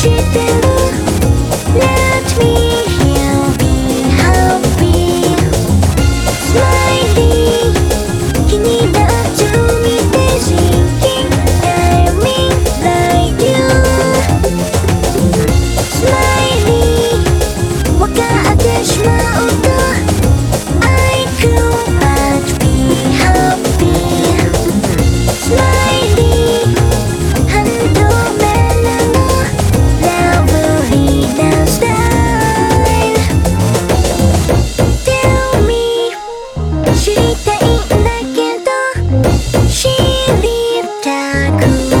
Keep it Rock.